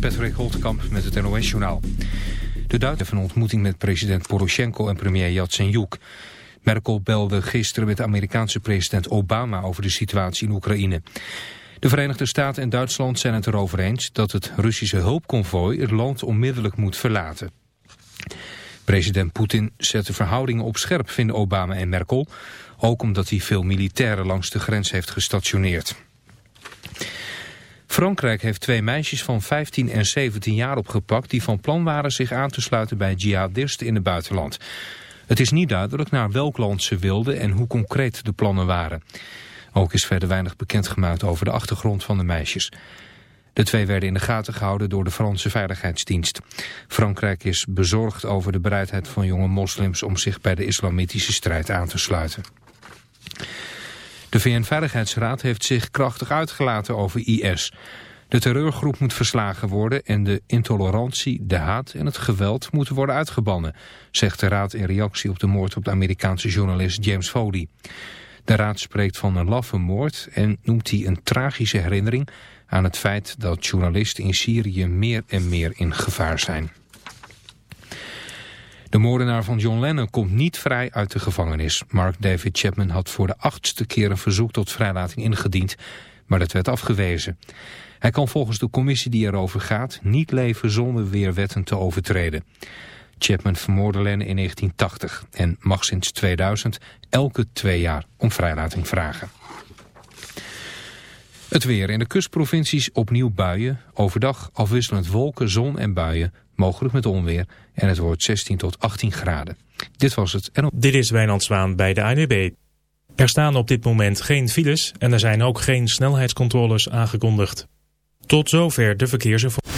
Patrick Holtkamp met het NOS-journaal. De Duitse van ontmoeting met president Poroshenko en premier Yatsenyuk. Merkel belde gisteren met Amerikaanse president Obama over de situatie in Oekraïne. De Verenigde Staten en Duitsland zijn het erover eens dat het Russische hulpconvooi het land onmiddellijk moet verlaten. President Poetin zet de verhoudingen op scherp, vinden Obama en Merkel, ook omdat hij veel militairen langs de grens heeft gestationeerd. Frankrijk heeft twee meisjes van 15 en 17 jaar opgepakt... die van plan waren zich aan te sluiten bij jihadisten in het buitenland. Het is niet duidelijk naar welk land ze wilden en hoe concreet de plannen waren. Ook is verder weinig bekendgemaakt over de achtergrond van de meisjes. De twee werden in de gaten gehouden door de Franse Veiligheidsdienst. Frankrijk is bezorgd over de bereidheid van jonge moslims... om zich bij de islamitische strijd aan te sluiten. De VN-veiligheidsraad heeft zich krachtig uitgelaten over IS. De terreurgroep moet verslagen worden en de intolerantie, de haat en het geweld moeten worden uitgebannen, zegt de raad in reactie op de moord op de Amerikaanse journalist James Foley. De raad spreekt van een laffe moord en noemt die een tragische herinnering aan het feit dat journalisten in Syrië meer en meer in gevaar zijn. De moordenaar van John Lennon komt niet vrij uit de gevangenis. Mark David Chapman had voor de achtste keer een verzoek tot vrijlating ingediend, maar dat werd afgewezen. Hij kan volgens de commissie die erover gaat niet leven zonder weer wetten te overtreden. Chapman vermoordde Lennon in 1980 en mag sinds 2000 elke twee jaar om vrijlating vragen. Het weer in de kustprovincies opnieuw buien. Overdag afwisselend wolken, zon en buien mogelijk met onweer. En het wordt 16 tot 18 graden. Dit was het. En Dit is Wijnand Zwaan bij de ANWB. Er staan op dit moment geen files en er zijn ook geen snelheidscontroles aangekondigd. Tot zover de verkeersinformatie.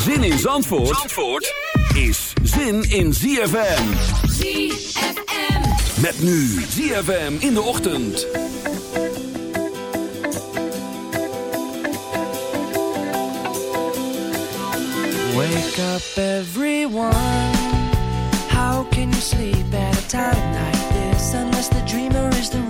Zin in Zandvoort, Zandvoort is zin in ZFM. ZFM. Met nu ZFM in de ochtend. Wake up everyone How can you sleep at a time like this Unless the dreamer is the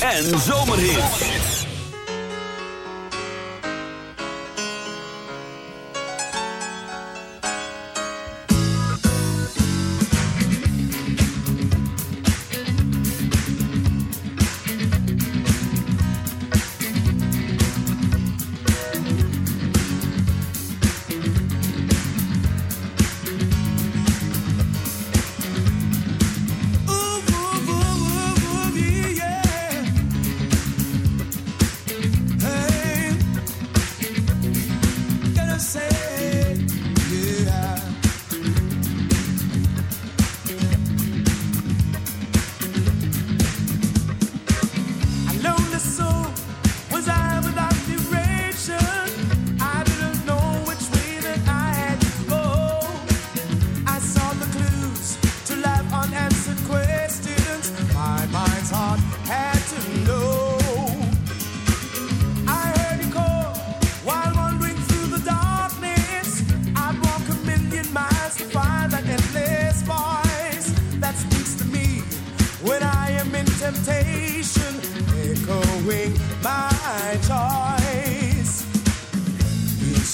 en zo.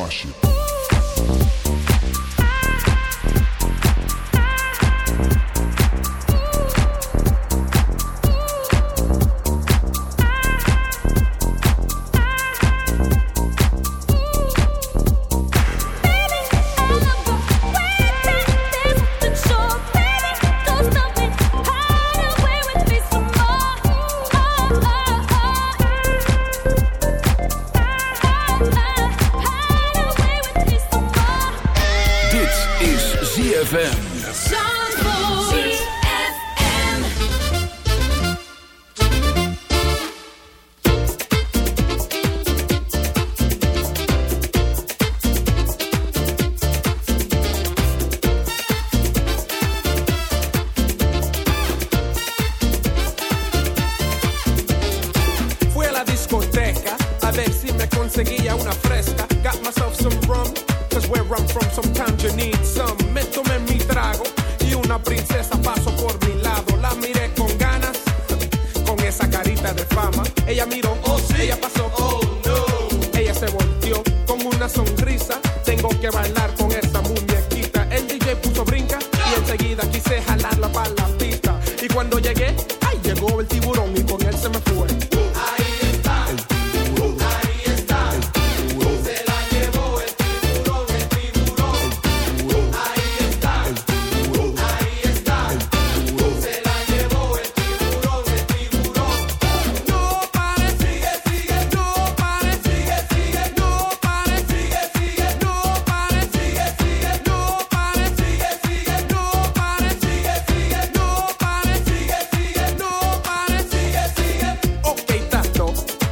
wash it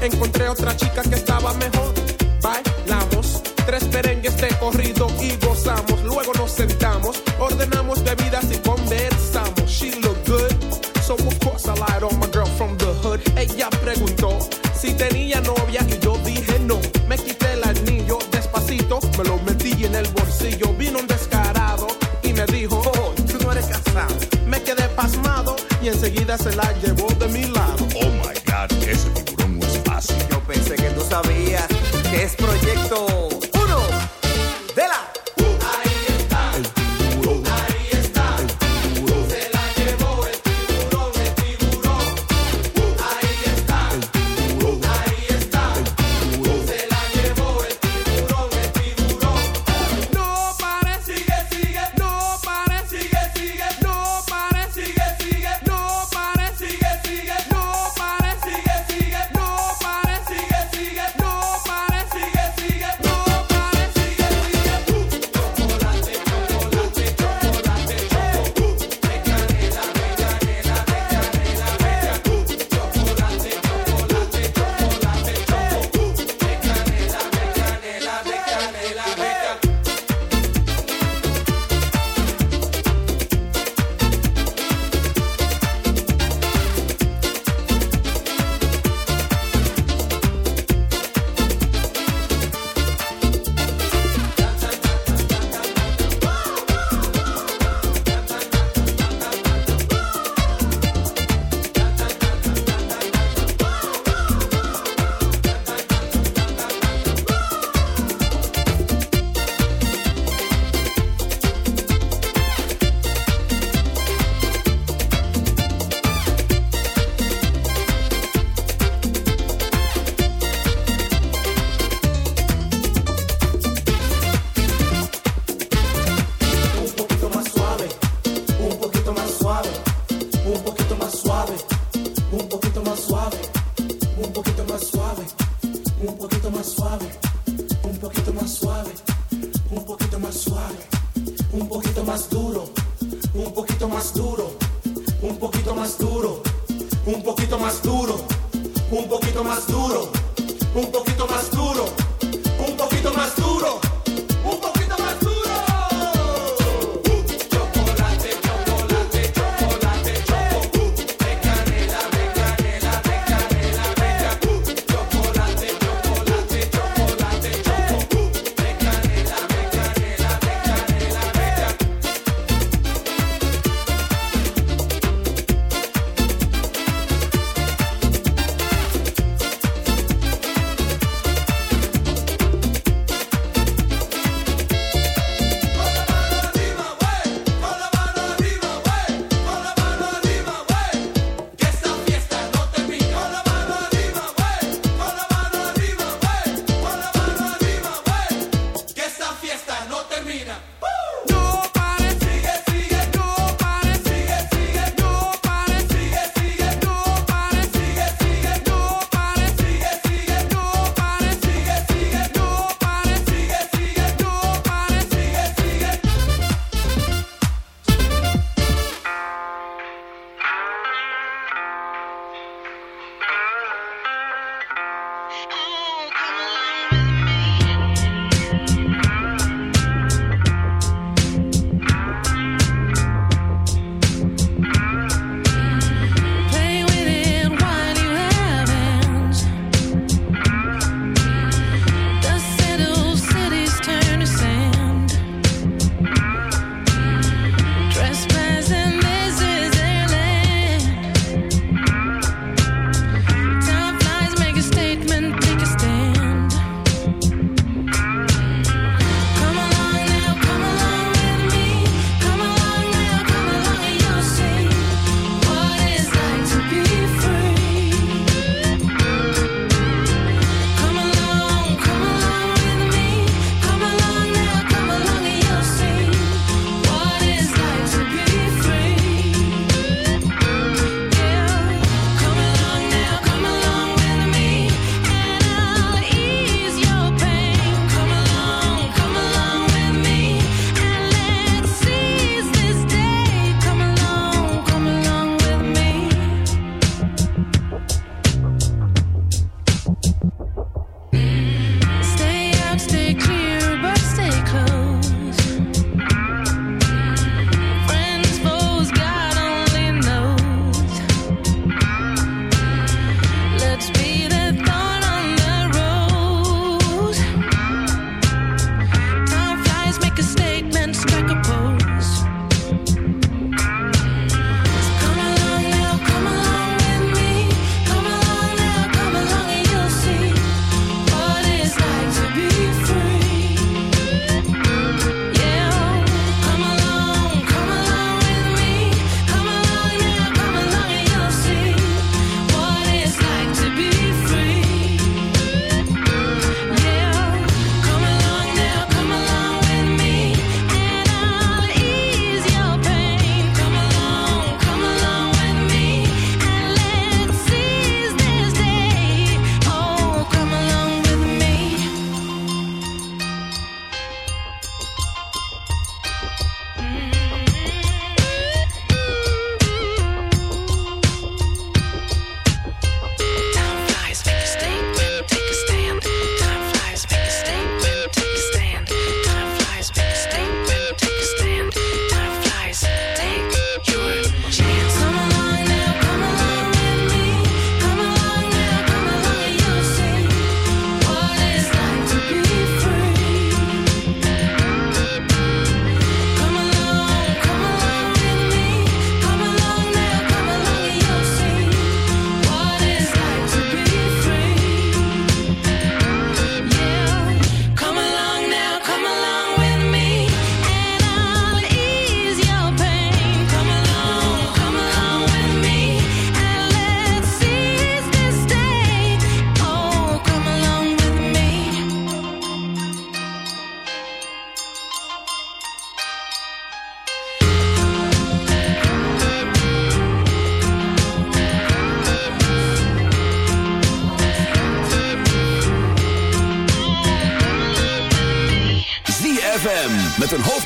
encontré otra chica que estaba mejor. Bailamos tres perengues de corrido y gozamos. Luego nos sentamos, ordenamos bebidas y conversamos. She looked good, so of course I lied on my girl from the hood. Ella preguntó si tenía novia y yo dije no. Me quité el anillo despacito, me lo metí en el bolsillo. Vino un descarado y me dijo, oh, tú no eres casado. Me quedé pasmado y enseguida se la llevó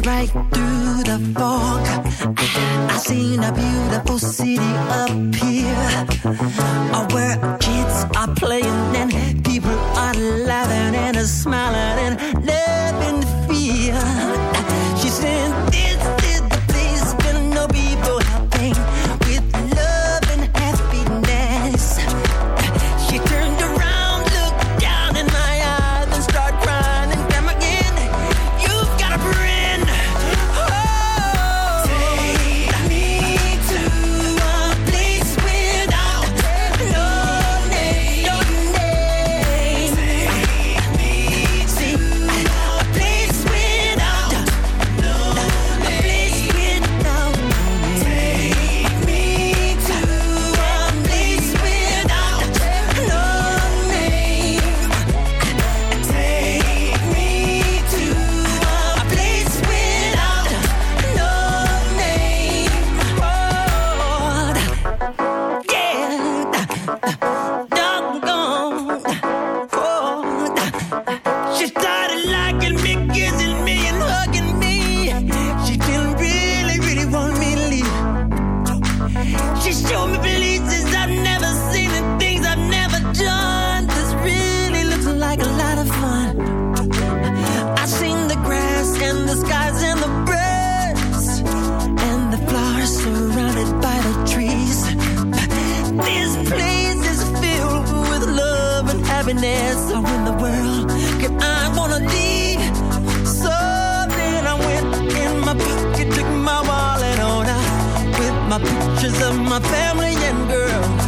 right through the fog. I seen a beautiful city up here, where kids are playing and people are laughing and smiling and living fear. She said, "It's." pictures of my family and girls.